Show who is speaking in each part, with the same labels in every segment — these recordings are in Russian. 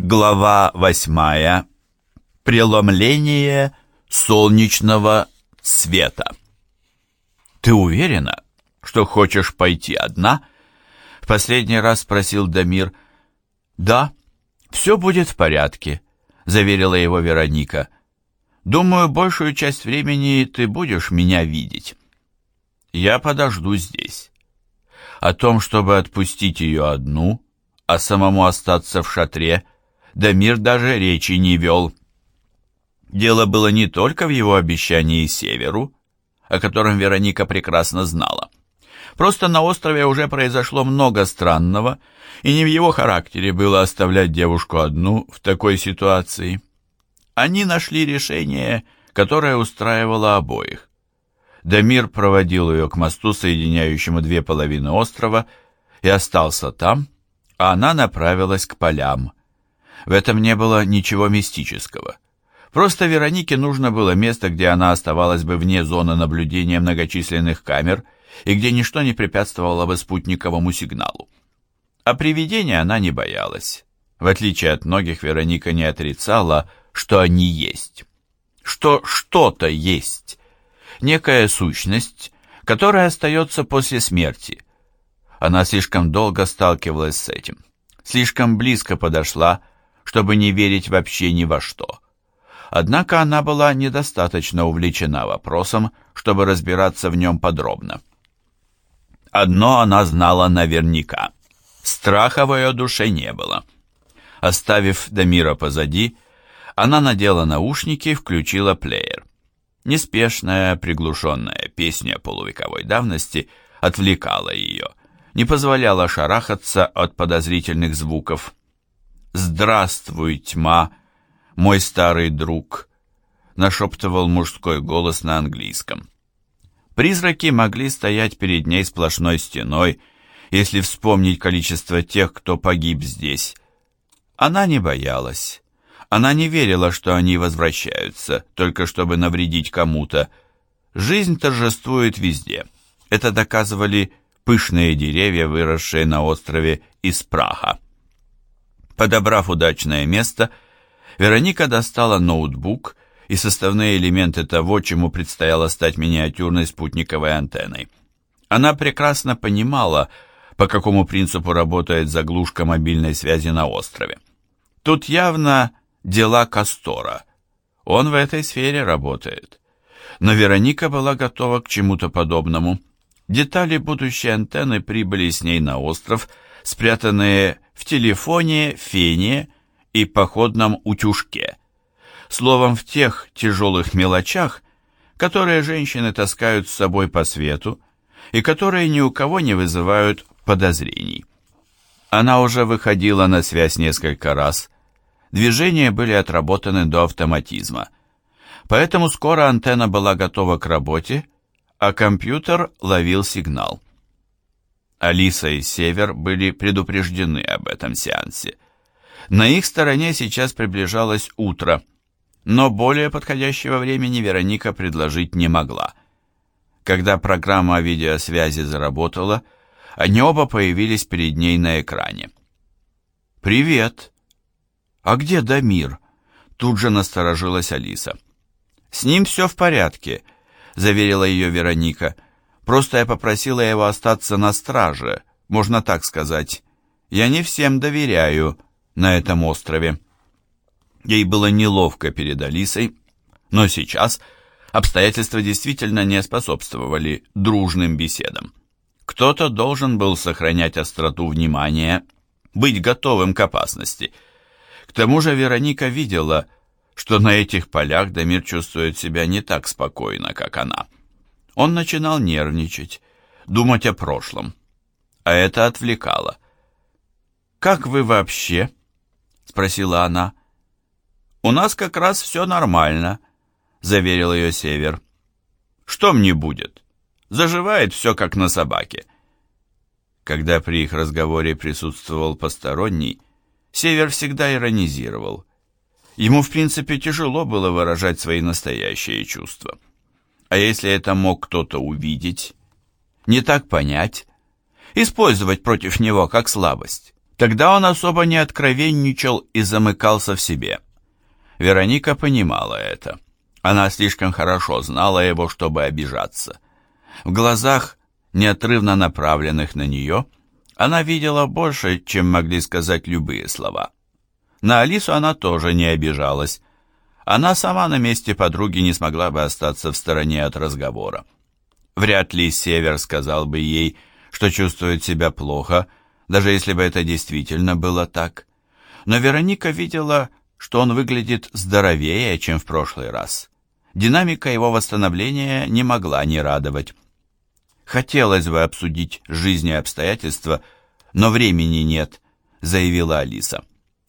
Speaker 1: Глава восьмая. Преломление солнечного света. «Ты уверена, что хочешь пойти одна?» В последний раз спросил Дамир. «Да, все будет в порядке», — заверила его Вероника. «Думаю, большую часть времени ты будешь меня видеть. Я подожду здесь». О том, чтобы отпустить ее одну, а самому остаться в шатре — Дамир даже речи не вел. Дело было не только в его обещании Северу, о котором Вероника прекрасно знала. Просто на острове уже произошло много странного, и не в его характере было оставлять девушку одну в такой ситуации. Они нашли решение, которое устраивало обоих. Дамир проводил ее к мосту, соединяющему две половины острова, и остался там, а она направилась к полям. В этом не было ничего мистического. Просто Веронике нужно было место, где она оставалась бы вне зоны наблюдения многочисленных камер и где ничто не препятствовало бы спутниковому сигналу. А привидения она не боялась. В отличие от многих, Вероника не отрицала, что они есть. Что что-то есть. Некая сущность, которая остается после смерти. Она слишком долго сталкивалась с этим. Слишком близко подошла чтобы не верить вообще ни во что. Однако она была недостаточно увлечена вопросом, чтобы разбираться в нем подробно. Одно она знала наверняка. Страха в ее душе не было. Оставив Дамира позади, она надела наушники и включила плеер. Неспешная, приглушенная песня полувековой давности отвлекала ее, не позволяла шарахаться от подозрительных звуков, «Здравствуй, тьма, мой старый друг», — нашептывал мужской голос на английском. Призраки могли стоять перед ней сплошной стеной, если вспомнить количество тех, кто погиб здесь. Она не боялась. Она не верила, что они возвращаются, только чтобы навредить кому-то. Жизнь торжествует везде. Это доказывали пышные деревья, выросшие на острове из праха. Подобрав удачное место, Вероника достала ноутбук и составные элементы того, чему предстояло стать миниатюрной спутниковой антенной. Она прекрасно понимала, по какому принципу работает заглушка мобильной связи на острове. Тут явно дела Кастора. Он в этой сфере работает. Но Вероника была готова к чему-то подобному. Детали будущей антенны прибыли с ней на остров, спрятанные в телефоне, фене и походном утюжке. Словом, в тех тяжелых мелочах, которые женщины таскают с собой по свету и которые ни у кого не вызывают подозрений. Она уже выходила на связь несколько раз. Движения были отработаны до автоматизма. Поэтому скоро антенна была готова к работе, а компьютер ловил сигнал. Алиса и Север были предупреждены об этом сеансе. На их стороне сейчас приближалось утро, но более подходящего времени Вероника предложить не могла. Когда программа видеосвязи заработала, они оба появились перед ней на экране. «Привет!» «А где Дамир?» Тут же насторожилась Алиса. «С ним все в порядке», — заверила ее Вероника. «Вероника». Просто я попросила его остаться на страже, можно так сказать. Я не всем доверяю на этом острове. Ей было неловко перед Алисой, но сейчас обстоятельства действительно не способствовали дружным беседам. Кто-то должен был сохранять остроту внимания, быть готовым к опасности. К тому же Вероника видела, что на этих полях Дамир чувствует себя не так спокойно, как она. Он начинал нервничать, думать о прошлом. А это отвлекало. «Как вы вообще?» — спросила она. «У нас как раз все нормально», — заверил ее Север. «Что мне будет? Заживает все, как на собаке». Когда при их разговоре присутствовал посторонний, Север всегда иронизировал. Ему, в принципе, тяжело было выражать свои настоящие чувства. А если это мог кто-то увидеть, не так понять, использовать против него как слабость, Тогда он особо не откровенничал и замыкался в себе. Вероника понимала это. Она слишком хорошо знала его, чтобы обижаться. В глазах, неотрывно направленных на нее, она видела больше, чем могли сказать любые слова. На Алису она тоже не обижалась. Она сама на месте подруги не смогла бы остаться в стороне от разговора. Вряд ли Север сказал бы ей, что чувствует себя плохо, даже если бы это действительно было так. Но Вероника видела, что он выглядит здоровее, чем в прошлый раз. Динамика его восстановления не могла не радовать. «Хотелось бы обсудить жизнь и обстоятельства, но времени нет», — заявила Алиса.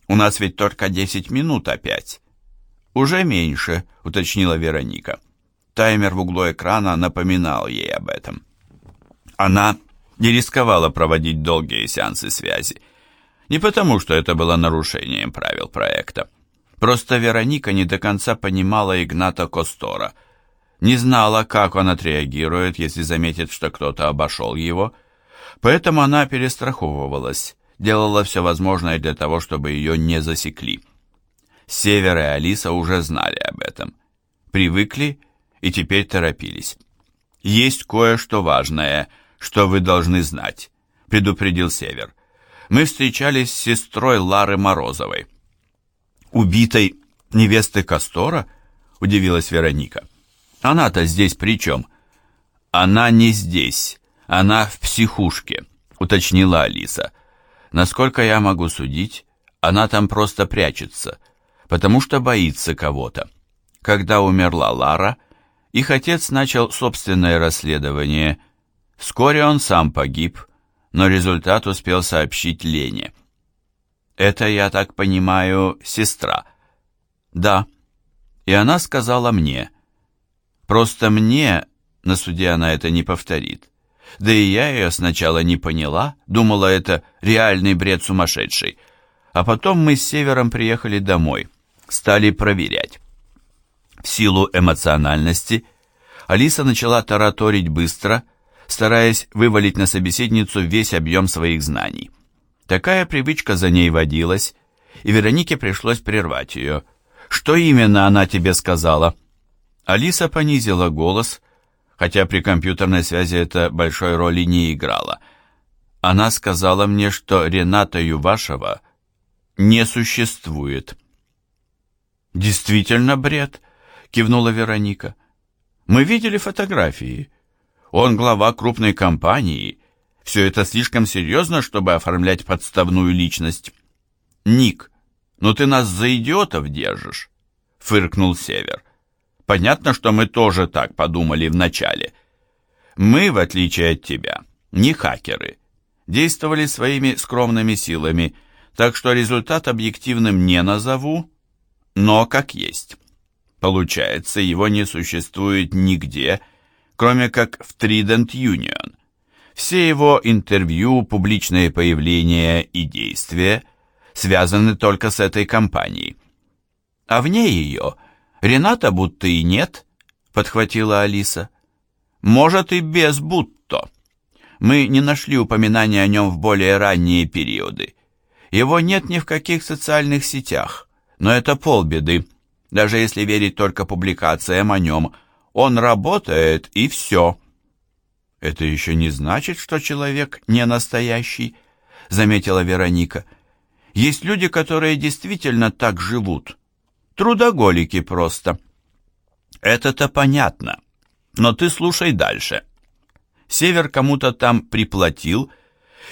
Speaker 1: «У нас ведь только десять минут опять». «Уже меньше», — уточнила Вероника. Таймер в углу экрана напоминал ей об этом. Она не рисковала проводить долгие сеансы связи. Не потому, что это было нарушением правил проекта. Просто Вероника не до конца понимала Игната Костора. Не знала, как он отреагирует, если заметит, что кто-то обошел его. Поэтому она перестраховывалась, делала все возможное для того, чтобы ее не засекли. Север и Алиса уже знали об этом. Привыкли и теперь торопились. Есть кое-что важное — что вы должны знать», — предупредил Север. «Мы встречались с сестрой Лары Морозовой». «Убитой невесты Кастора?» — удивилась Вероника. «Она-то здесь при чем?» «Она не здесь, она в психушке», — уточнила Алиса. «Насколько я могу судить, она там просто прячется, потому что боится кого-то. Когда умерла Лара, их отец начал собственное расследование — Вскоре он сам погиб, но результат успел сообщить Лене. «Это, я так понимаю, сестра?» «Да». И она сказала мне. «Просто мне...» На суде она это не повторит. Да и я ее сначала не поняла, думала, это реальный бред сумасшедший. А потом мы с Севером приехали домой, стали проверять. В силу эмоциональности Алиса начала тараторить быстро, стараясь вывалить на собеседницу весь объем своих знаний. Такая привычка за ней водилась, и Веронике пришлось прервать ее. «Что именно она тебе сказала?» Алиса понизила голос, хотя при компьютерной связи это большой роли не играло. Она сказала мне, что Рената Ювашева не существует. «Действительно бред», — кивнула Вероника. «Мы видели фотографии. Он глава крупной компании. Все это слишком серьезно, чтобы оформлять подставную личность. Ник, ну ты нас за идиотов держишь, фыркнул Север. Понятно, что мы тоже так подумали вначале. Мы, в отличие от тебя, не хакеры. Действовали своими скромными силами, так что результат объективным не назову, но как есть. Получается, его не существует нигде, кроме как в Trident Union. Все его интервью, публичные появления и действия связаны только с этой компанией. А вне ее Рената будто и нет, подхватила Алиса. Может и без будто. Мы не нашли упоминания о нем в более ранние периоды. Его нет ни в каких социальных сетях, но это полбеды, даже если верить только публикациям о нем – он работает, и все. Это еще не значит, что человек не настоящий, заметила Вероника. Есть люди, которые действительно так живут. Трудоголики просто. Это-то понятно. Но ты слушай дальше. Север кому-то там приплатил,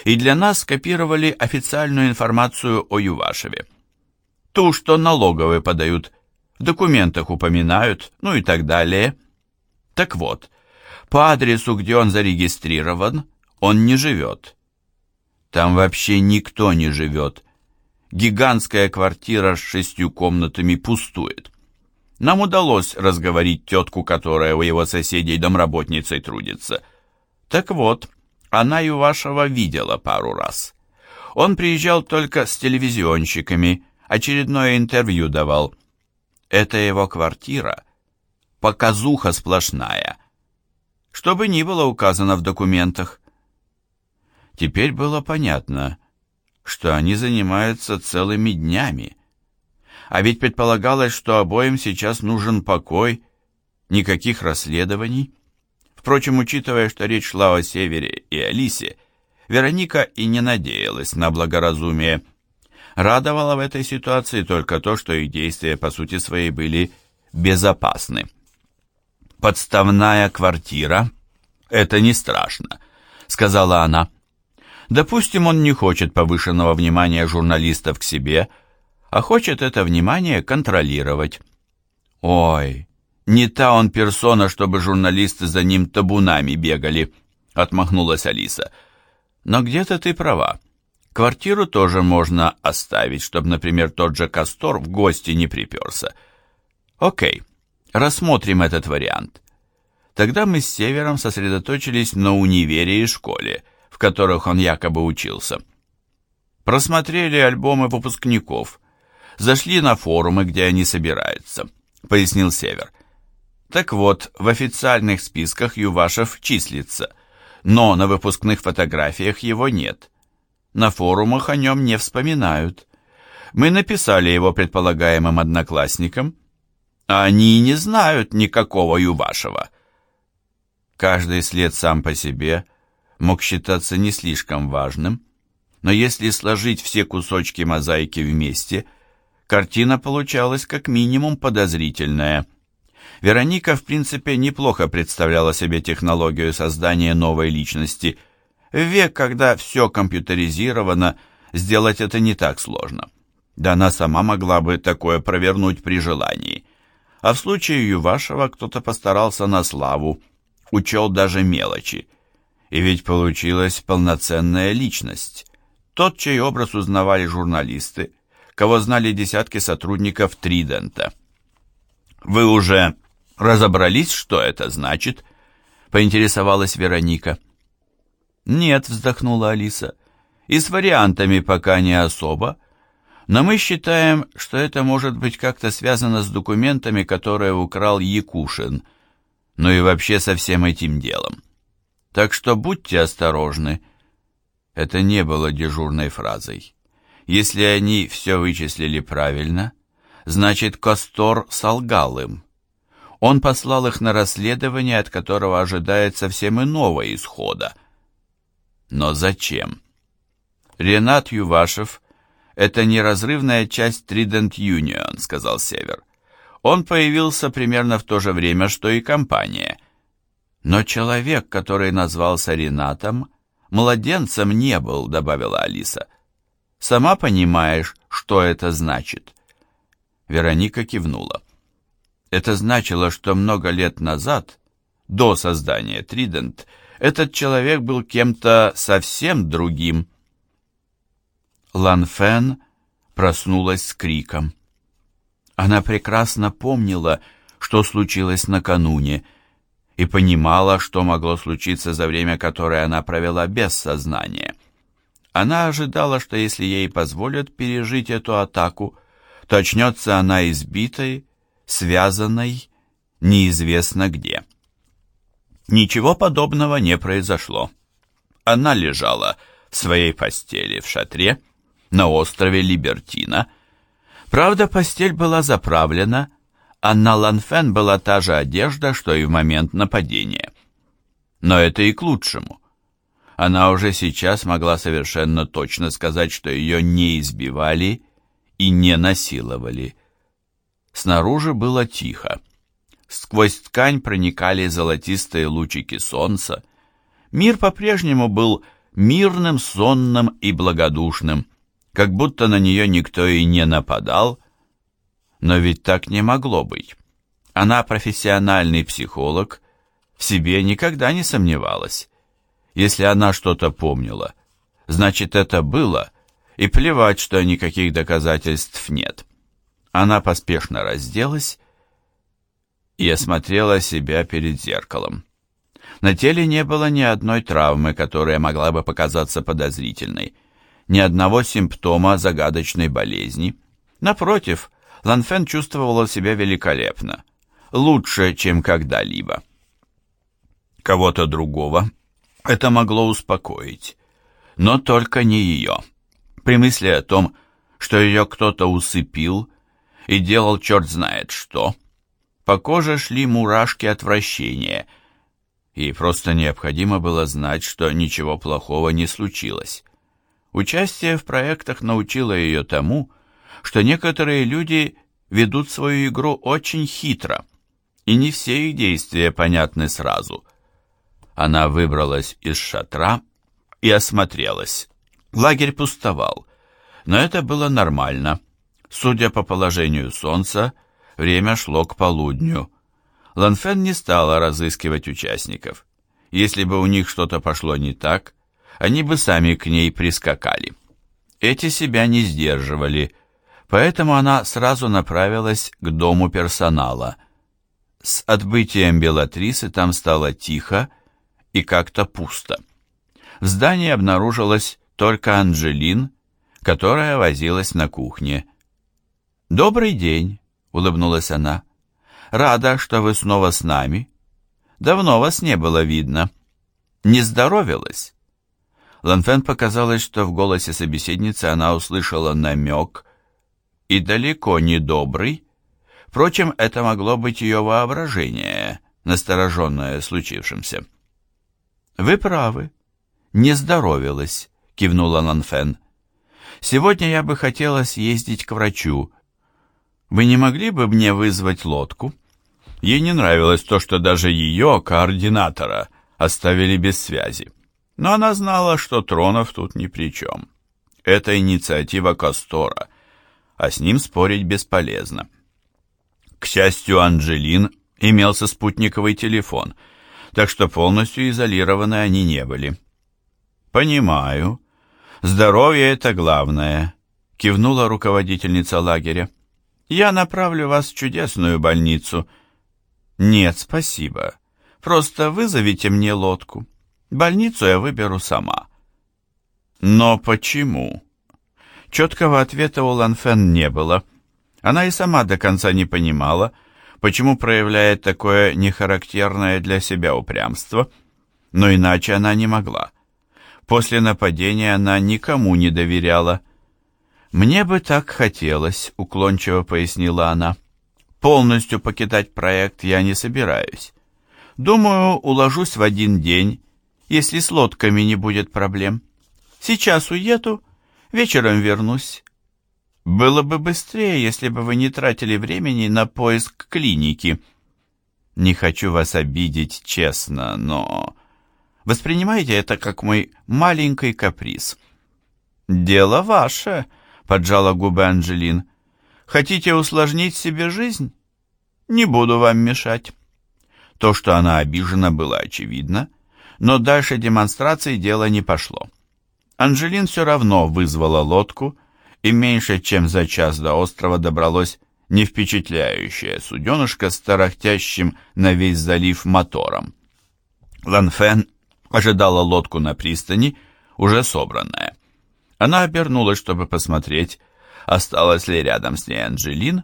Speaker 1: и для нас скопировали официальную информацию о Ювашеве. Ту, что налоговые подают, в документах упоминают, ну и так далее – так вот, по адресу, где он зарегистрирован, он не живет. Там вообще никто не живет. Гигантская квартира с шестью комнатами пустует. Нам удалось разговорить тетку, которая у его соседей домработницей трудится. Так вот, она и вашего видела пару раз. Он приезжал только с телевизионщиками, очередное интервью давал. Это его квартира показуха сплошная. Что бы ни было указано в документах. Теперь было понятно, что они занимаются целыми днями. А ведь предполагалось, что обоим сейчас нужен покой, никаких расследований. Впрочем, учитывая, что речь шла о Севере и Алисе, Вероника и не надеялась на благоразумие. Радовало в этой ситуации только то, что их действия по сути своей были безопасны. «Подставная квартира — это не страшно», — сказала она. Допустим, он не хочет повышенного внимания журналистов к себе, а хочет это внимание контролировать. Ой, не та он персона, чтобы журналисты за ним табунами бегали, отмахнулась Алиса. Но где-то ты права. Квартиру тоже можно оставить, чтобы, например, тот же Кастор в гости не приперся. Окей, рассмотрим этот вариант. Тогда мы с Севером сосредоточились на универе и школе – в которых он якобы учился. Просмотрели альбомы выпускников, зашли на форумы, где они собираются, пояснил Север. Так вот, в официальных списках Ювашев числится, но на выпускных фотографиях его нет. На форумах о нем не вспоминают. Мы написали его предполагаемым одноклассникам, а они не знают никакого Ювашева. Каждый след сам по себе – мог считаться не слишком важным, но если сложить все кусочки мозаики вместе, картина получалась как минимум подозрительная. Вероника, в принципе, неплохо представляла себе технологию создания новой личности. В век, когда все компьютеризировано, сделать это не так сложно. Да она сама могла бы такое провернуть при желании. А в случае Ювашева кто-то постарался на славу, учел даже мелочи. И ведь получилась полноценная личность. Тот, чей образ узнавали журналисты, кого знали десятки сотрудников Тридента. «Вы уже разобрались, что это значит?» — поинтересовалась Вероника. «Нет», — вздохнула Алиса, — «и с вариантами пока не особо, но мы считаем, что это может быть как-то связано с документами, которые украл Якушин, ну и вообще со всем этим делом. Так что будьте осторожны. Это не было дежурной фразой. Если они все вычислили правильно, значит Костор солгал им. Он послал их на расследование, от которого ожидает совсем иного исхода. Но зачем? Ренат Ювашев — это неразрывная часть Trident Union, сказал Север. Он появился примерно в то же время, что и компания — но человек, который назвался Ренатом, младенцем не был, добавила Алиса. Сама понимаешь, что это значит? Вероника кивнула. Это значило, что много лет назад, до создания Тридент, этот человек был кем-то совсем другим. Ланфен проснулась с криком. Она прекрасно помнила, что случилось накануне — и понимала, что могло случиться за время, которое она провела без сознания. Она ожидала, что если ей позволят пережить эту атаку, то очнется она избитой, связанной, неизвестно где. Ничего подобного не произошло. Она лежала в своей постели в шатре на острове Либертина. Правда, постель была заправлена, а на Ланфен была та же одежда, что и в момент нападения. Но это и к лучшему. Она уже сейчас могла совершенно точно сказать, что ее не избивали и не насиловали. Снаружи было тихо. Сквозь ткань проникали золотистые лучики солнца. Мир по-прежнему был мирным, сонным и благодушным, как будто на нее никто и не нападал, но ведь так не могло быть. Она профессиональный психолог, в себе никогда не сомневалась. Если она что-то помнила, значит это было, и плевать, что никаких доказательств нет. Она поспешно разделась и осмотрела себя перед зеркалом. На теле не было ни одной травмы, которая могла бы показаться подозрительной, ни одного симптома загадочной болезни. Напротив, Ланфен чувствовала себя великолепно, лучше, чем когда-либо. Кого-то другого это могло успокоить, но только не ее. При мысли о том, что ее кто-то усыпил и делал черт знает что, по коже шли мурашки отвращения. Ей просто необходимо было знать, что ничего плохого не случилось. Участие в проектах научило ее тому, что некоторые люди ведут свою игру очень хитро, и не все их действия понятны сразу. Она выбралась из шатра и осмотрелась. Лагерь пустовал, но это было нормально. Судя по положению солнца, время шло к полудню. Ланфен не стала разыскивать участников. Если бы у них что-то пошло не так, они бы сами к ней прискакали. Эти себя не сдерживали, поэтому она сразу направилась к дому персонала. С отбытием Белатрисы там стало тихо и как-то пусто. В здании обнаружилась только Анжелин, которая возилась на кухне. «Добрый день», — улыбнулась она. «Рада, что вы снова с нами. Давно вас не было видно. Не здоровилась?» Ланфен показалось, что в голосе собеседницы она услышала намек, и далеко не добрый. Впрочем, это могло быть ее воображение, настороженное случившимся. «Вы правы, не здоровилась», — кивнула Ланфен. «Сегодня я бы хотела съездить к врачу. Вы не могли бы мне вызвать лодку?» Ей не нравилось то, что даже ее, координатора, оставили без связи. Но она знала, что Тронов тут ни при чем. Это инициатива Кастора, а с ним спорить бесполезно. К счастью, Анджелин имелся спутниковый телефон, так что полностью изолированы они не были. «Понимаю. Здоровье — это главное», — кивнула руководительница лагеря. «Я направлю вас в чудесную больницу». «Нет, спасибо. Просто вызовите мне лодку». Больницу я выберу сама. Но почему? Четкого ответа у Ланфен не было. Она и сама до конца не понимала, почему проявляет такое нехарактерное для себя упрямство, но иначе она не могла. После нападения она никому не доверяла. «Мне бы так хотелось», — уклончиво пояснила она. «Полностью покидать проект я не собираюсь. Думаю, уложусь в один день если с лодками не будет проблем. Сейчас уеду, вечером вернусь. Было бы быстрее, если бы вы не тратили времени на поиск клиники. Не хочу вас обидеть, честно, но... Воспринимайте это как мой маленький каприз. «Дело ваше», — поджала губы Анжелин. «Хотите усложнить себе жизнь? Не буду вам мешать». То, что она обижена, было очевидно, но дальше демонстрации дело не пошло. Анжелин все равно вызвала лодку, и меньше чем за час до острова добралось не впечатляющее суденышко с тарахтящим на весь залив мотором. Ланфен ожидала лодку на пристани, уже собранная. Она обернулась, чтобы посмотреть, осталась ли рядом с ней Анжелин,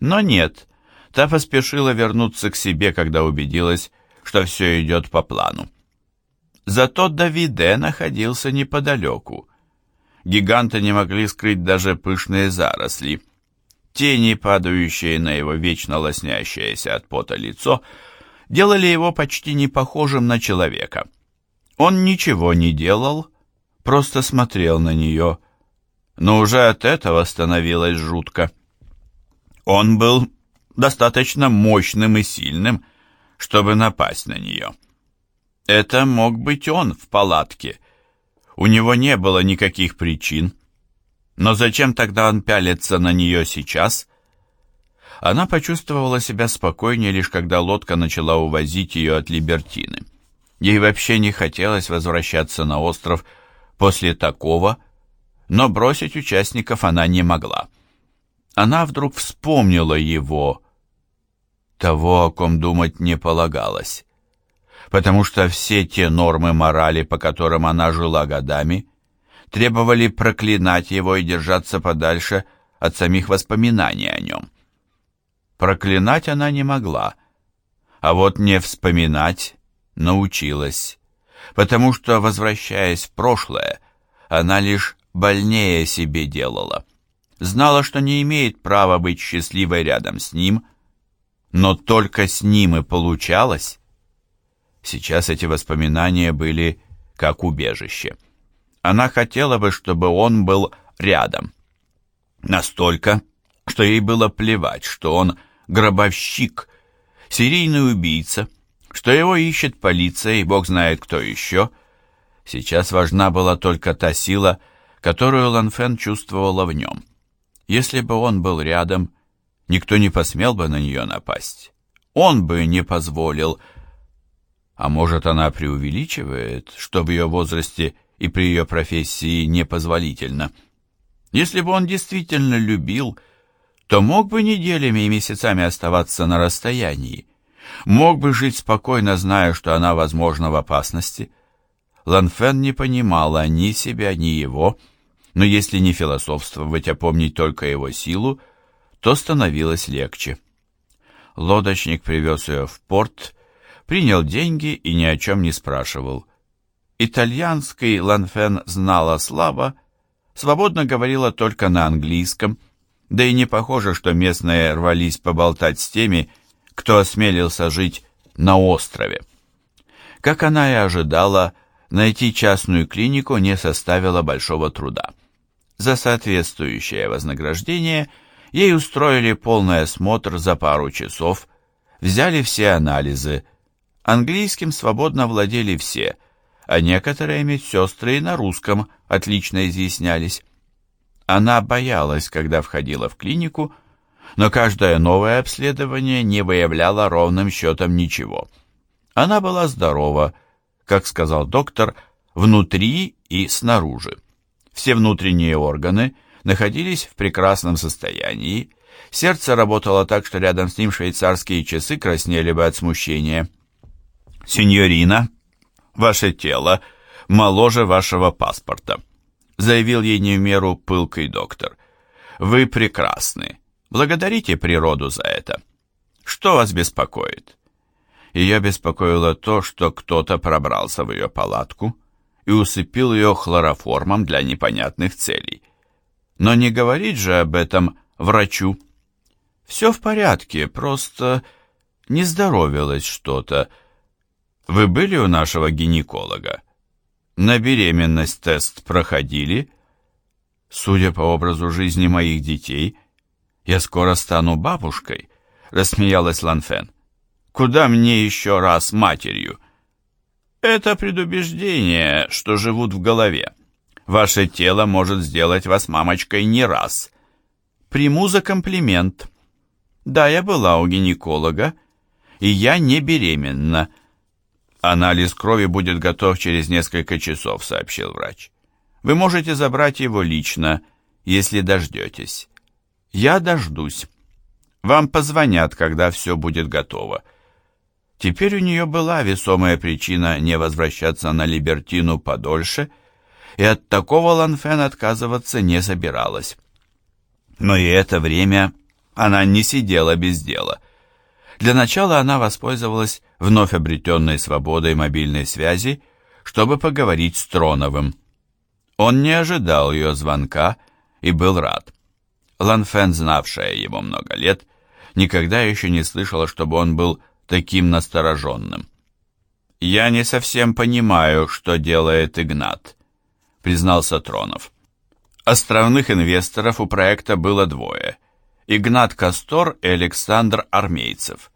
Speaker 1: но нет, та поспешила вернуться к себе, когда убедилась, что все идет по плану. Зато Давиде находился неподалеку. Гиганты не могли скрыть даже пышные заросли. Тени, падающие на его вечно лоснящееся от пота лицо, делали его почти не похожим на человека. Он ничего не делал, просто смотрел на нее, но уже от этого становилось жутко. Он был достаточно мощным и сильным, чтобы напасть на нее. Это мог быть он в палатке. У него не было никаких причин. Но зачем тогда он пялится на нее сейчас? Она почувствовала себя спокойнее, лишь когда лодка начала увозить ее от Либертины. Ей вообще не хотелось возвращаться на остров после такого, но бросить участников она не могла. Она вдруг вспомнила его, того, о ком думать не полагалось потому что все те нормы морали, по которым она жила годами, требовали проклинать его и держаться подальше от самих воспоминаний о нем. Проклинать она не могла, а вот не вспоминать научилась, потому что, возвращаясь в прошлое, она лишь больнее себе делала. Знала, что не имеет права быть счастливой рядом с ним, но только с ним и получалось. Сейчас эти воспоминания были как убежище. Она хотела бы, чтобы он был рядом. Настолько, что ей было плевать, что он гробовщик, серийный убийца, что его ищет полиция и бог знает кто еще. Сейчас важна была только та сила, которую Ланфен чувствовала в нем. Если бы он был рядом, никто не посмел бы на нее напасть. Он бы не позволил. А может, она преувеличивает, что в ее возрасте и при ее профессии непозволительно. Если бы он действительно любил, то мог бы неделями и месяцами оставаться на расстоянии. Мог бы жить спокойно, зная, что она, возможно, в опасности. Ланфен не понимала ни себя, ни его, но если не философствовать, а помнить только его силу, то становилось легче. Лодочник привез ее в порт, принял деньги и ни о чем не спрашивал. Итальянский Ланфен знала слабо, свободно говорила только на английском, да и не похоже, что местные рвались поболтать с теми, кто осмелился жить на острове. Как она и ожидала, найти частную клинику не составило большого труда. За соответствующее вознаграждение ей устроили полный осмотр за пару часов, взяли все анализы. Английским свободно владели все, а некоторые медсестры и на русском отлично изъяснялись. Она боялась, когда входила в клинику, но каждое новое обследование не выявляло ровным счетом ничего. Она была здорова, как сказал доктор, внутри и снаружи. Все внутренние органы находились в прекрасном состоянии, сердце работало так, что рядом с ним швейцарские часы краснели бы от смущения. «Синьорина, ваше тело моложе вашего паспорта», заявил ей не в меру пылкий доктор. «Вы прекрасны. Благодарите природу за это. Что вас беспокоит?» Ее беспокоило то, что кто-то пробрался в ее палатку и усыпил ее хлороформом для непонятных целей. Но не говорить же об этом врачу. «Все в порядке, просто не здоровилось что-то. Вы были у нашего гинеколога? На беременность тест проходили?» Судя по образу жизни моих детей, «Я скоро стану бабушкой», — рассмеялась Ланфен. «Куда мне еще раз матерью?» «Это предубеждение, что живут в голове. Ваше тело может сделать вас мамочкой не раз. Приму за комплимент. Да, я была у гинеколога, и я не беременна». «Анализ крови будет готов через несколько часов», — сообщил врач. «Вы можете забрать его лично, если дождетесь». Я дождусь. Вам позвонят, когда все будет готово. Теперь у нее была весомая причина не возвращаться на Либертину подольше, и от такого Ланфен отказываться не собиралась. Но и это время она не сидела без дела. Для начала она воспользовалась вновь обретенной свободой мобильной связи, чтобы поговорить с Троновым. Он не ожидал ее звонка и был рад. Ланфен, знавшая его много лет, никогда еще не слышала, чтобы он был таким настороженным. «Я не совсем понимаю, что делает Игнат», — признался Тронов. Островных инвесторов у проекта было двое — Игнат Кастор и Александр Армейцев.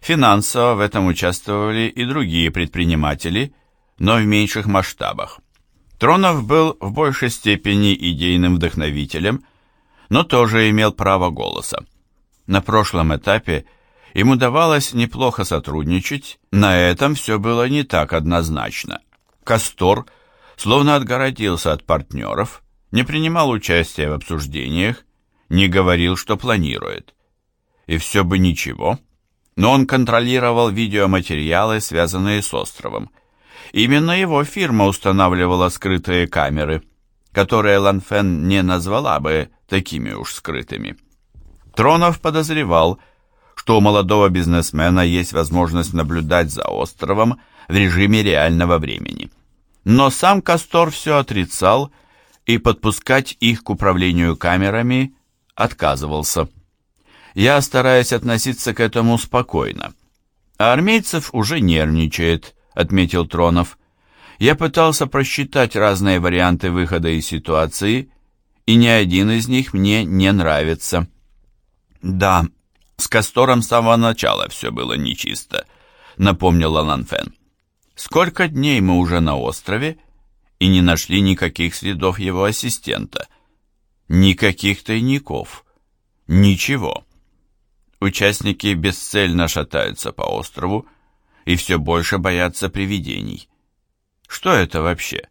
Speaker 1: Финансово в этом участвовали и другие предприниматели, но в меньших масштабах. Тронов был в большей степени идейным вдохновителем — но тоже имел право голоса. На прошлом этапе ему удавалось неплохо сотрудничать, на этом все было не так однозначно. Кастор словно отгородился от партнеров, не принимал участия в обсуждениях, не говорил, что планирует. И все бы ничего, но он контролировал видеоматериалы, связанные с островом. Именно его фирма устанавливала скрытые камеры – которые Ланфен не назвала бы такими уж скрытыми. Тронов подозревал, что у молодого бизнесмена есть возможность наблюдать за островом в режиме реального времени. Но сам Кастор все отрицал и подпускать их к управлению камерами отказывался. Я стараюсь относиться к этому спокойно. А армейцев уже нервничает, отметил Тронов. Я пытался просчитать разные варианты выхода из ситуации, и ни один из них мне не нравится. Да, с Кастором с самого начала все было нечисто, напомнил Ланфен. Сколько дней мы уже на острове и не нашли никаких следов его ассистента. Никаких тайников. Ничего. Участники бесцельно шатаются по острову и все больше боятся привидений. Что это вообще?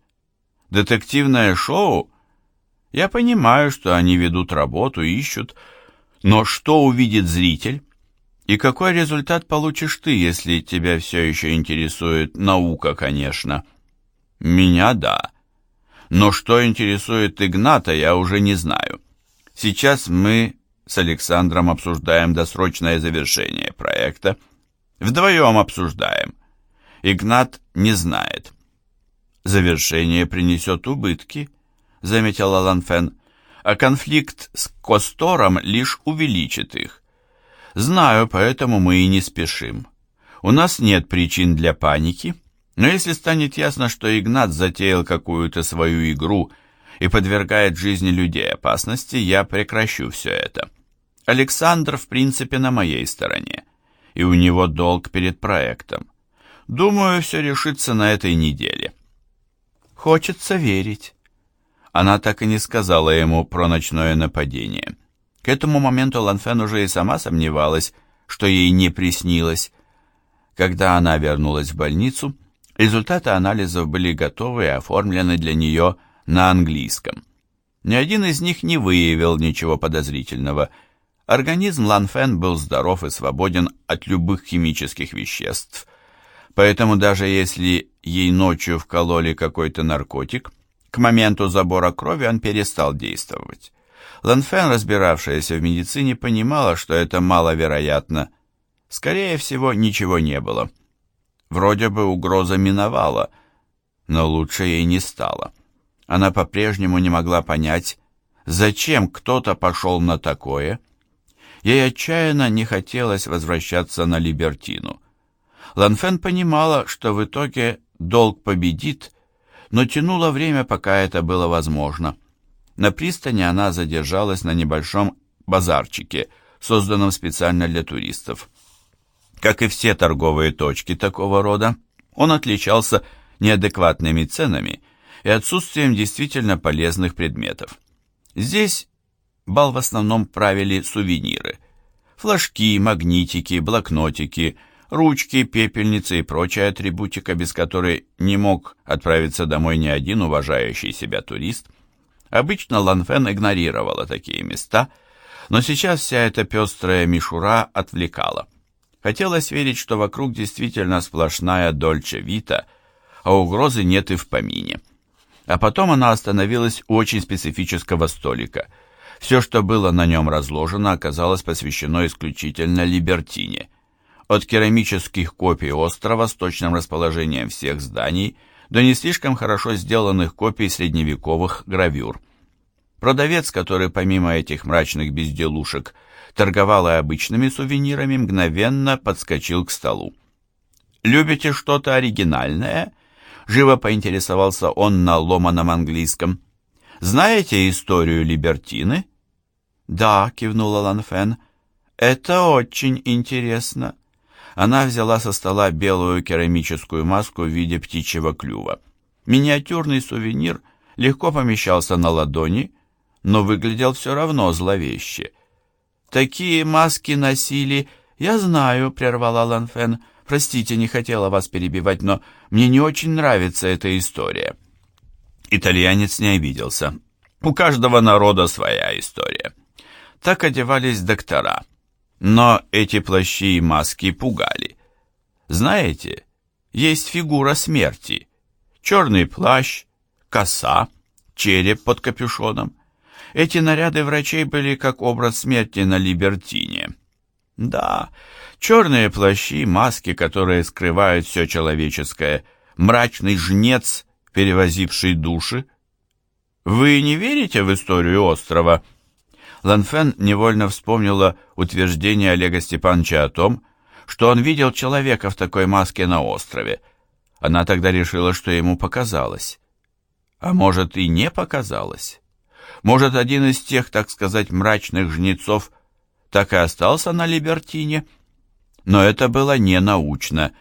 Speaker 1: Детективное шоу? Я понимаю, что они ведут работу, ищут, но что увидит зритель? И какой результат получишь ты, если тебя все еще интересует наука, конечно? Меня – да. Но что интересует Игната, я уже не знаю. Сейчас мы с Александром обсуждаем досрочное завершение проекта. Вдвоем обсуждаем. Игнат не знает. Завершение принесет убытки, заметил Алан Фен, а конфликт с Костором лишь увеличит их. Знаю, поэтому мы и не спешим. У нас нет причин для паники, но если станет ясно, что Игнат затеял какую-то свою игру и подвергает жизни людей опасности, я прекращу все это. Александр, в принципе, на моей стороне, и у него долг перед проектом. Думаю, все решится на этой неделе. Хочется верить. Она так и не сказала ему про ночное нападение. К этому моменту Ланфен уже и сама сомневалась, что ей не приснилось. Когда она вернулась в больницу, результаты анализов были готовы и оформлены для нее на английском. Ни один из них не выявил ничего подозрительного – Организм Ланфен был здоров и свободен от любых химических веществ, поэтому даже если ей ночью вкололи какой-то наркотик, к моменту забора крови он перестал действовать. Ланфен, разбиравшаяся в медицине, понимала, что это маловероятно. Скорее всего, ничего не было. Вроде бы угроза миновала, но лучше ей не стало. Она по-прежнему не могла понять, зачем кто-то пошел на такое – Ей отчаянно не хотелось возвращаться на Либертину. Ланфен понимала, что в итоге долг победит, но тянула время, пока это было возможно. На пристани она задержалась на небольшом базарчике, созданном специально для туристов. Как и все торговые точки такого рода, он отличался неадекватными ценами и отсутствием действительно полезных предметов. Здесь бал в основном правили сувениры. Флажки, магнитики, блокнотики, ручки, пепельницы и прочая атрибутика, без которой не мог отправиться домой ни один уважающий себя турист. Обычно Ланфен игнорировала такие места, но сейчас вся эта пестрая мишура отвлекала. Хотелось верить, что вокруг действительно сплошная дольче вита, а угрозы нет и в помине. А потом она остановилась у очень специфического столика – все, что было на нем разложено, оказалось посвящено исключительно Либертине. От керамических копий острова с точным расположением всех зданий до не слишком хорошо сделанных копий средневековых гравюр. Продавец, который помимо этих мрачных безделушек торговал и обычными сувенирами, мгновенно подскочил к столу. «Любите что-то оригинальное?» Живо поинтересовался он на ломаном английском. Знаете историю Либертины?» «Да», — кивнула Ланфен, — «это очень интересно». Она взяла со стола белую керамическую маску в виде птичьего клюва. Миниатюрный сувенир легко помещался на ладони, но выглядел все равно зловеще. «Такие маски носили...» «Я знаю», — прервала Ланфен. «Простите, не хотела вас перебивать, но мне не очень нравится эта история». Итальянец не обиделся. У каждого народа своя история. Так одевались доктора. Но эти плащи и маски пугали. Знаете, есть фигура смерти. Черный плащ, коса, череп под капюшоном. Эти наряды врачей были как образ смерти на Либертине. Да, черные плащи, маски, которые скрывают все человеческое, мрачный жнец, перевозивший души. Вы не верите в историю острова?» Ланфен невольно вспомнила утверждение Олега Степановича о том, что он видел человека в такой маске на острове. Она тогда решила, что ему показалось. А может, и не показалось. Может, один из тех, так сказать, мрачных жнецов так и остался на Либертине? Но это было не научно.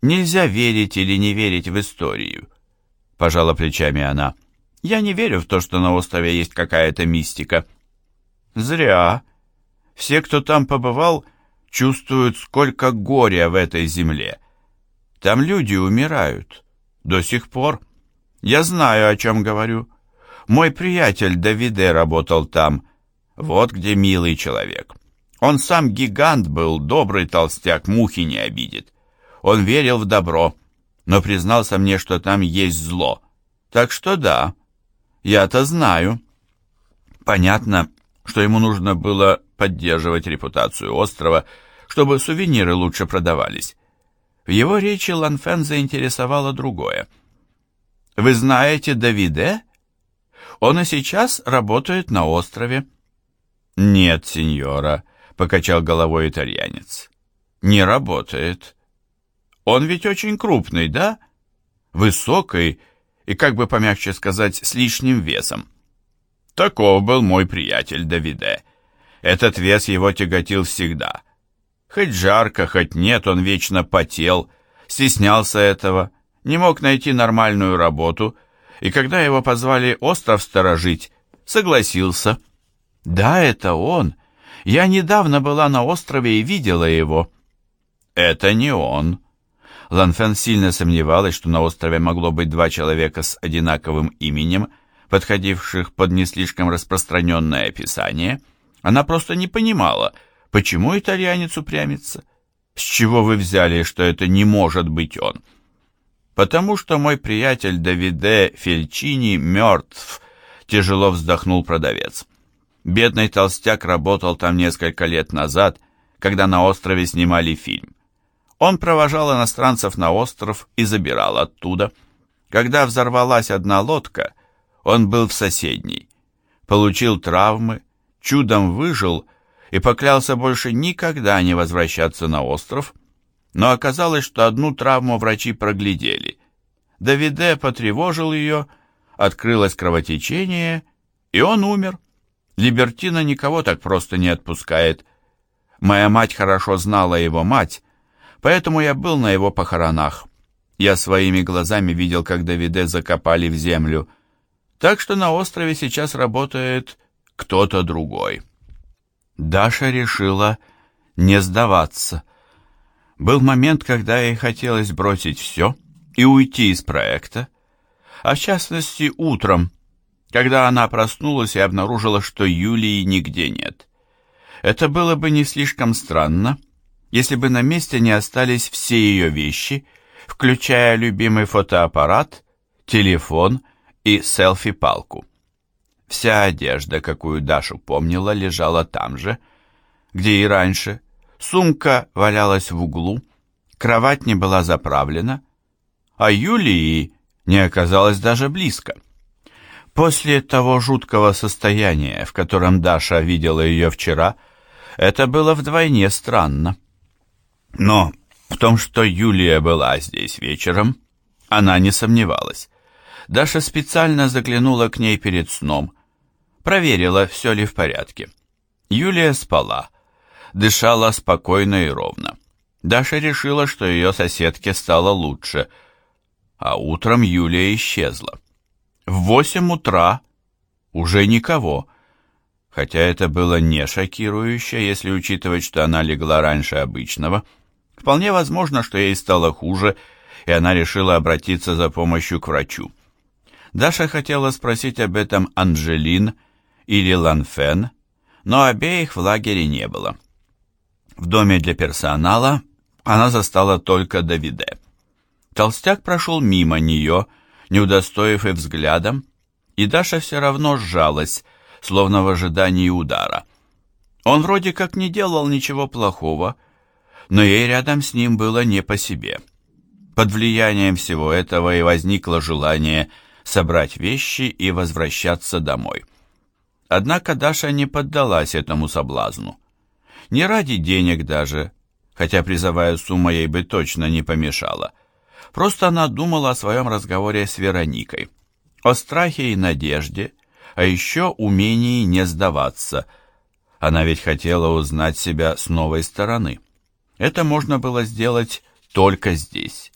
Speaker 1: Нельзя верить или не верить в историю. Пожала плечами она. Я не верю в то, что на острове есть какая-то мистика. Зря. Все, кто там побывал, чувствуют, сколько горя в этой земле. Там люди умирают. До сих пор. Я знаю, о чем говорю. Мой приятель Давиде работал там. Вот где милый человек. Он сам гигант был, добрый толстяк, мухи не обидит. Он верил в добро, но признался мне, что там есть зло. Так что да, я-то знаю. Понятно, что ему нужно было поддерживать репутацию острова, чтобы сувениры лучше продавались. В его речи Ланфен заинтересовало другое. «Вы знаете Давиде? Он и сейчас работает на острове». «Нет, сеньора», — покачал головой итальянец. «Не работает. Он ведь очень крупный, да? Высокий и, как бы помягче сказать, с лишним весом. Таков был мой приятель Давиде. Этот вес его тяготил всегда. Хоть жарко, хоть нет, он вечно потел, стеснялся этого, не мог найти нормальную работу, и когда его позвали остров сторожить, согласился. Да, это он. Я недавно была на острове и видела его. Это не он. Ланфен сильно сомневалась, что на острове могло быть два человека с одинаковым именем, подходивших под не слишком распространенное описание, она просто не понимала, почему итальянец упрямится. С чего вы взяли, что это не может быть он? Потому что мой приятель Давиде Фельчини мертв, тяжело вздохнул продавец. Бедный толстяк работал там несколько лет назад, когда на острове снимали фильм. Он провожал иностранцев на остров и забирал оттуда. Когда взорвалась одна лодка, он был в соседней, получил травмы, чудом выжил и поклялся больше никогда не возвращаться на остров, но оказалось, что одну травму врачи проглядели. Давиде потревожил ее, открылось кровотечение, и он умер. Либертина никого так просто не отпускает. Моя мать хорошо знала его мать, поэтому я был на его похоронах. Я своими глазами видел, как Давиде закопали в землю. Так что на острове сейчас работает кто-то другой. Даша решила не сдаваться. Был момент, когда ей хотелось бросить все и уйти из проекта, а в частности утром, когда она проснулась и обнаружила, что Юлии нигде нет. Это было бы не слишком странно, если бы на месте не остались все ее вещи, включая любимый фотоаппарат, телефон и селфи-палку. Вся одежда, какую Дашу помнила, лежала там же, где и раньше. Сумка валялась в углу, кровать не была заправлена, а Юлии не оказалось даже близко. После того жуткого состояния, в котором Даша видела ее вчера, это было вдвойне странно. Но в том, что Юлия была здесь вечером, она не сомневалась. Даша специально заглянула к ней перед сном, проверила, все ли в порядке. Юлия спала, дышала спокойно и ровно. Даша решила, что ее соседке стало лучше, а утром Юлия исчезла. В восемь утра уже никого, хотя это было не шокирующе, если учитывать, что она легла раньше обычного – Вполне возможно, что ей стало хуже, и она решила обратиться за помощью к врачу. Даша хотела спросить об этом Анжелин или Ланфен, но обеих в лагере не было. В доме для персонала она застала только Давиде. Толстяк прошел мимо нее, не удостоив и взглядом, и Даша все равно сжалась, словно в ожидании удара. Он вроде как не делал ничего плохого, но ей рядом с ним было не по себе. Под влиянием всего этого и возникло желание собрать вещи и возвращаться домой. Однако Даша не поддалась этому соблазну. Не ради денег даже, хотя призовая сумма ей бы точно не помешала. Просто она думала о своем разговоре с Вероникой, о страхе и надежде, а еще умении не сдаваться. Она ведь хотела узнать себя с новой стороны. Это можно было сделать только здесь.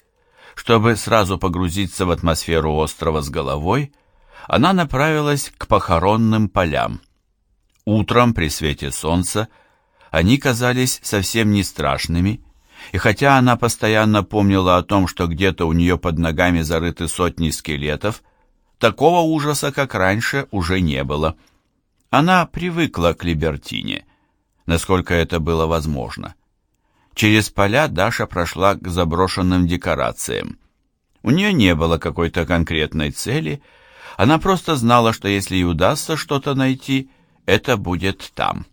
Speaker 1: Чтобы сразу погрузиться в атмосферу острова с головой, она направилась к похоронным полям. Утром при свете солнца они казались совсем не страшными, и хотя она постоянно помнила о том, что где-то у нее под ногами зарыты сотни скелетов, такого ужаса, как раньше, уже не было. Она привыкла к Либертине, насколько это было возможно. Через поля Даша прошла к заброшенным декорациям. У нее не было какой-то конкретной цели, она просто знала, что если ей удастся что-то найти, это будет там.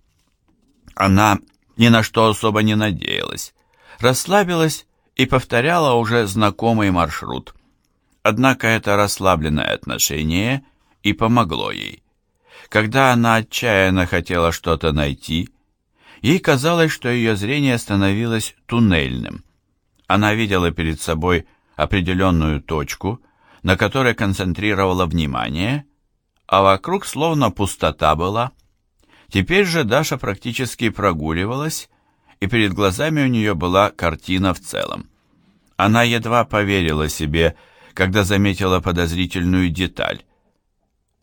Speaker 1: Она ни на что особо не надеялась, расслабилась и повторяла уже знакомый маршрут. Однако это расслабленное отношение и помогло ей. Когда она отчаянно хотела что-то найти, Ей казалось, что ее зрение становилось туннельным. Она видела перед собой определенную точку, на которой концентрировала внимание, а вокруг словно пустота была. Теперь же Даша практически прогуливалась, и перед глазами у нее была картина в целом. Она едва поверила себе, когда заметила подозрительную деталь.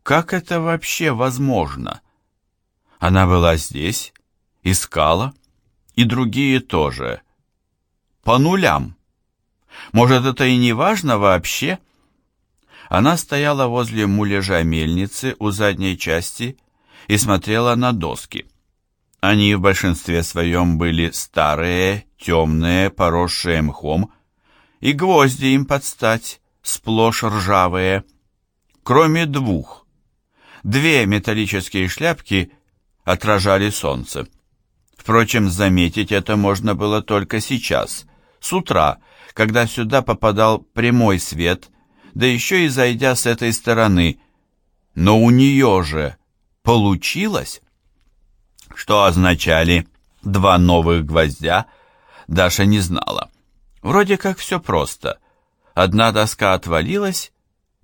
Speaker 1: Как это вообще возможно? Она была здесь, искала, и другие тоже. По нулям. Может, это и не важно вообще? Она стояла возле муляжа мельницы у задней части и смотрела на доски. Они в большинстве своем были старые, темные, поросшие мхом, и гвозди им подстать, сплошь ржавые, кроме двух. Две металлические шляпки отражали солнце. Впрочем, заметить это можно было только сейчас, с утра, когда сюда попадал прямой свет, да еще и зайдя с этой стороны. Но у нее же получилось. Что означали два новых гвоздя, Даша не знала. Вроде как все просто. Одна доска отвалилась,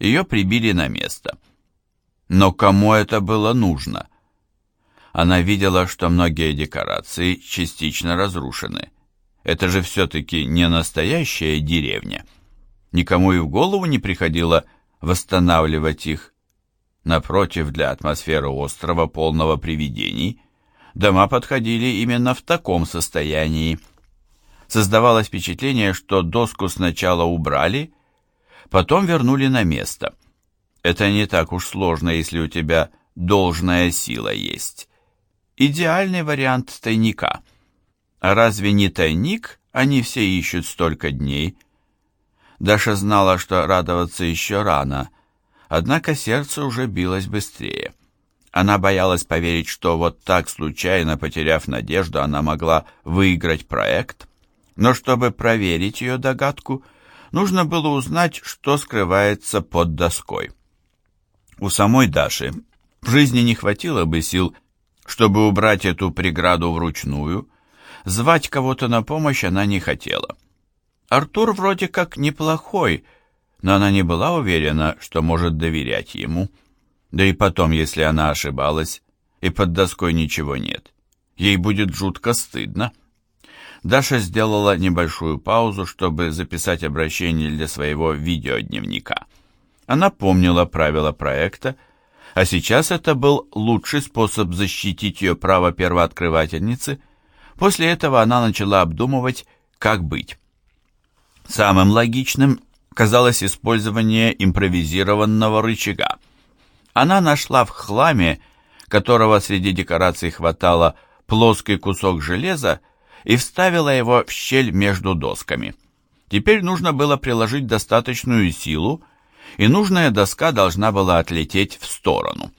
Speaker 1: ее прибили на место. Но кому это было нужно? Она видела, что многие декорации частично разрушены. Это же все-таки не настоящая деревня. Никому и в голову не приходило восстанавливать их. Напротив, для атмосферы острова, полного привидений, дома подходили именно в таком состоянии. Создавалось впечатление, что доску сначала убрали, потом вернули на место. Это не так уж сложно, если у тебя должная сила есть идеальный вариант тайника. А разве не тайник они все ищут столько дней? Даша знала, что радоваться еще рано, однако сердце уже билось быстрее. Она боялась поверить, что вот так, случайно потеряв надежду, она могла выиграть проект. Но чтобы проверить ее догадку, нужно было узнать, что скрывается под доской. У самой Даши в жизни не хватило бы сил чтобы убрать эту преграду вручную, звать кого-то на помощь она не хотела. Артур вроде как неплохой, но она не была уверена, что может доверять ему. Да и потом, если она ошибалась, и под доской ничего нет, ей будет жутко стыдно. Даша сделала небольшую паузу, чтобы записать обращение для своего видеодневника. Она помнила правила проекта, а сейчас это был лучший способ защитить ее право первооткрывательницы. После этого она начала обдумывать, как быть. Самым логичным казалось использование импровизированного рычага. Она нашла в хламе, которого среди декораций хватало, плоский кусок железа и вставила его в щель между досками. Теперь нужно было приложить достаточную силу, и нужная доска должна была отлететь в сторону.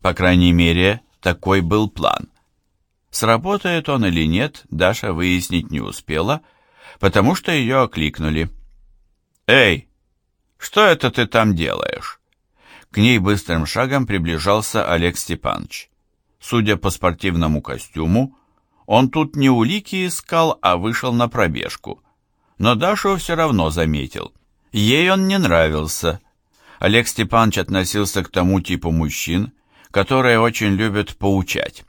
Speaker 1: По крайней мере, такой был план. Сработает он или нет, Даша выяснить не успела, потому что ее окликнули. «Эй, что это ты там делаешь?» К ней быстрым шагом приближался Олег Степанович. Судя по спортивному костюму, он тут не улики искал, а вышел на пробежку. Но Дашу все равно заметил. Ей он не нравился. Олег Степанович относился к тому типу мужчин, которые очень любят поучать.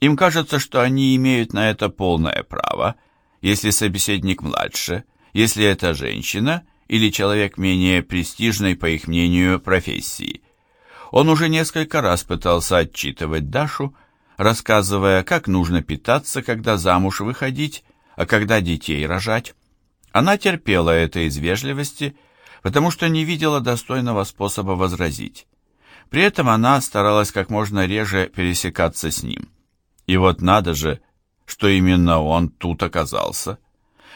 Speaker 1: Им кажется, что они имеют на это полное право, если собеседник младше, если это женщина или человек менее престижной, по их мнению, профессии. Он уже несколько раз пытался отчитывать Дашу, рассказывая, как нужно питаться, когда замуж выходить, а когда детей рожать. Она терпела это из вежливости, потому что не видела достойного способа возразить. При этом она старалась как можно реже пересекаться с ним. И вот надо же, что именно он тут оказался.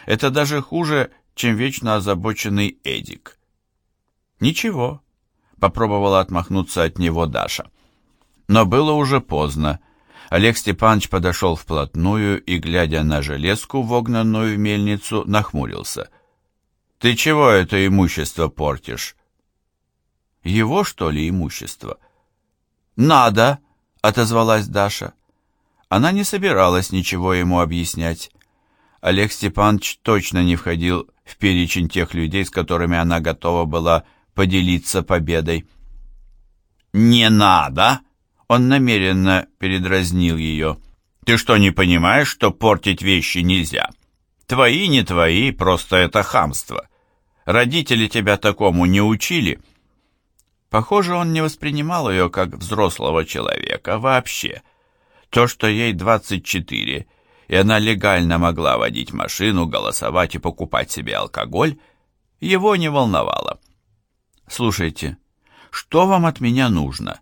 Speaker 1: Это даже хуже, чем вечно озабоченный Эдик. Ничего, попробовала отмахнуться от него Даша. Но было уже поздно. Олег Степанович подошел вплотную и, глядя на железку, вогнанную в мельницу, нахмурился. «Ты чего это имущество портишь?» «Его, что ли, имущество?» «Надо!» — отозвалась Даша. Она не собиралась ничего ему объяснять. Олег Степанович точно не входил в перечень тех людей, с которыми она готова была поделиться победой. «Не надо!» — он намеренно передразнил ее. «Ты что, не понимаешь, что портить вещи нельзя? Твои, не твои, просто это хамство. Родители тебя такому не учили?» Похоже, он не воспринимал ее как взрослого человека вообще — то, что ей 24, и она легально могла водить машину, голосовать и покупать себе алкоголь, его не волновало. «Слушайте, что вам от меня нужно?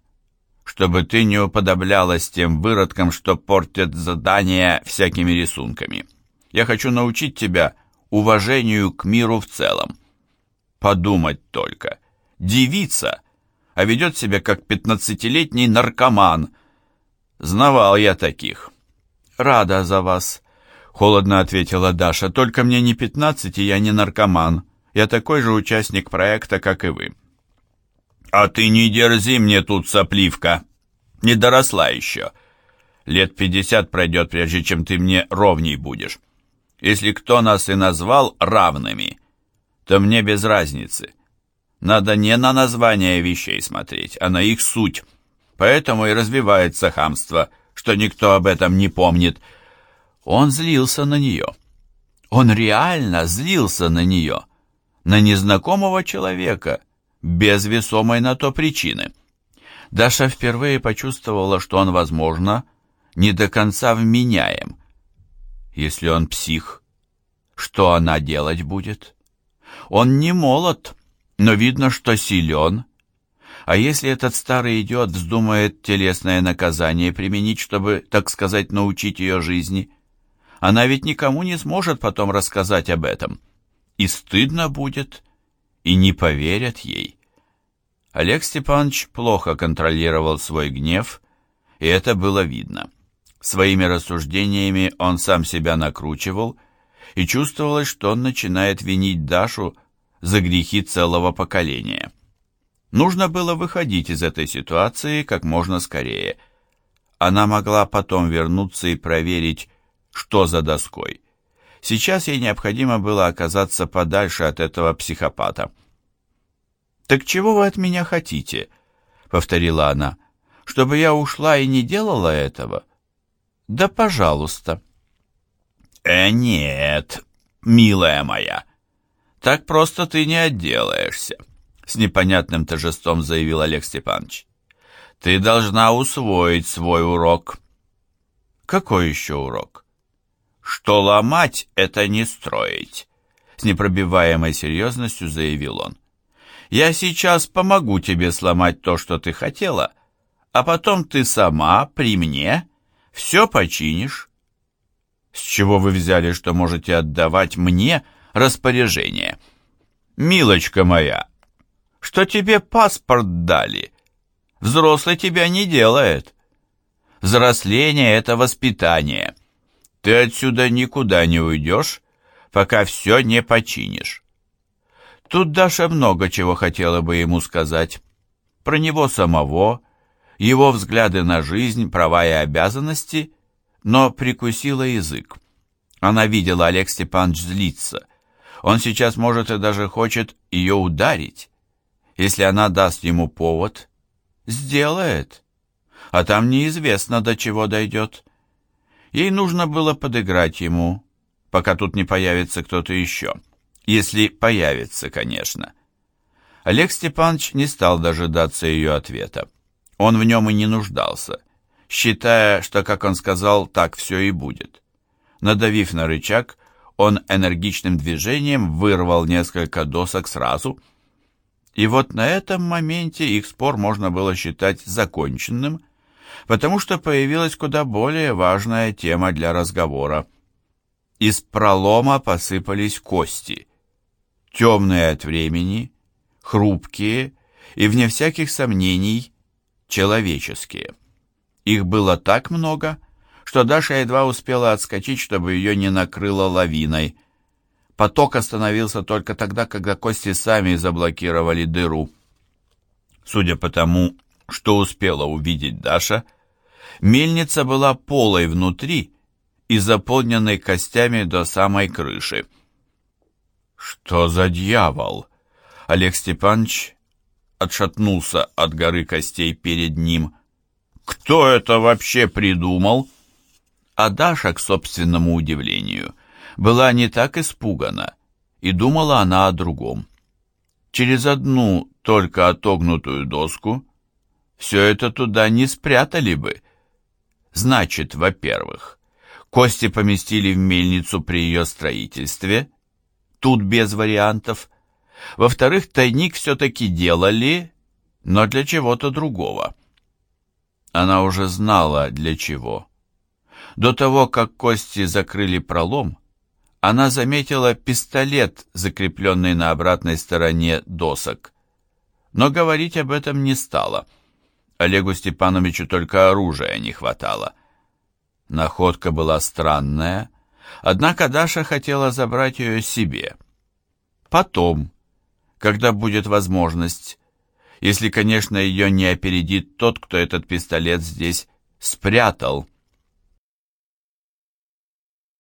Speaker 1: Чтобы ты не уподоблялась тем выродкам, что портят задания всякими рисунками. Я хочу научить тебя уважению к миру в целом. Подумать только. Девица, а ведет себя как пятнадцатилетний наркоман – Знавал я таких. Рада за вас, холодно ответила Даша. Только мне не пятнадцать, и я не наркоман. Я такой же участник проекта, как и вы. А ты не дерзи мне тут, сопливка. Не доросла еще. Лет пятьдесят пройдет, прежде чем ты мне ровней будешь. Если кто нас и назвал равными, то мне без разницы. Надо не на название вещей смотреть, а на их суть. Поэтому и развивается хамство, что никто об этом не помнит. Он злился на нее. Он реально злился на нее. На незнакомого человека, без весомой на то причины. Даша впервые почувствовала, что он, возможно, не до конца вменяем. Если он псих, что она делать будет? Он не молод, но видно, что силен, а если этот старый идиот вздумает телесное наказание применить, чтобы, так сказать, научить ее жизни? Она ведь никому не сможет потом рассказать об этом. И стыдно будет, и не поверят ей. Олег Степанович плохо контролировал свой гнев, и это было видно. Своими рассуждениями он сам себя накручивал, и чувствовалось, что он начинает винить Дашу за грехи целого поколения. Нужно было выходить из этой ситуации как можно скорее. Она могла потом вернуться и проверить, что за доской. Сейчас ей необходимо было оказаться подальше от этого психопата. «Так чего вы от меня хотите?» — повторила она. «Чтобы я ушла и не делала этого?» «Да, пожалуйста». «Э, нет, милая моя, так просто ты не отделаешься» с непонятным торжеством заявил Олег Степанович. Ты должна усвоить свой урок. Какой еще урок? Что ломать — это не строить, с непробиваемой серьезностью заявил он. Я сейчас помогу тебе сломать то, что ты хотела, а потом ты сама при мне все починишь. С чего вы взяли, что можете отдавать мне распоряжение? Милочка моя, что тебе паспорт дали. Взрослый тебя не делает. Взросление — это воспитание. Ты отсюда никуда не уйдешь, пока все не починишь. Тут Даша много чего хотела бы ему сказать. про него самого, его взгляды на жизнь, права и обязанности, но прикусила язык. Она видела Олег Степанович злиться. Он сейчас, может, и даже хочет ее ударить. Если она даст ему повод, сделает. А там неизвестно, до чего дойдет. Ей нужно было подыграть ему, пока тут не появится кто-то еще. Если появится, конечно. Олег Степанович не стал дожидаться ее ответа. Он в нем и не нуждался, считая, что, как он сказал, так все и будет. Надавив на рычаг, он энергичным движением вырвал несколько досок сразу, и вот на этом моменте их спор можно было считать законченным, потому что появилась куда более важная тема для разговора. Из пролома посыпались кости, темные от времени, хрупкие и, вне всяких сомнений, человеческие. Их было так много, что Даша едва успела отскочить, чтобы ее не накрыло лавиной. Поток остановился только тогда, когда кости сами заблокировали дыру. Судя по тому, что успела увидеть Даша, мельница была полой внутри и заполненной костями до самой крыши. «Что за дьявол?» Олег Степанович отшатнулся от горы костей перед ним. «Кто это вообще придумал?» А Даша, к собственному удивлению, была не так испугана, и думала она о другом. Через одну только отогнутую доску все это туда не спрятали бы. Значит, во-первых, кости поместили в мельницу при ее строительстве, тут без вариантов, во-вторых, тайник все-таки делали, но для чего-то другого. Она уже знала, для чего. До того, как кости закрыли пролом, она заметила пистолет, закрепленный на обратной стороне досок. Но говорить об этом не стала. Олегу Степановичу только оружия не хватало. Находка была странная, однако Даша хотела забрать ее себе. Потом, когда будет возможность, если, конечно, ее не опередит тот, кто этот пистолет здесь спрятал.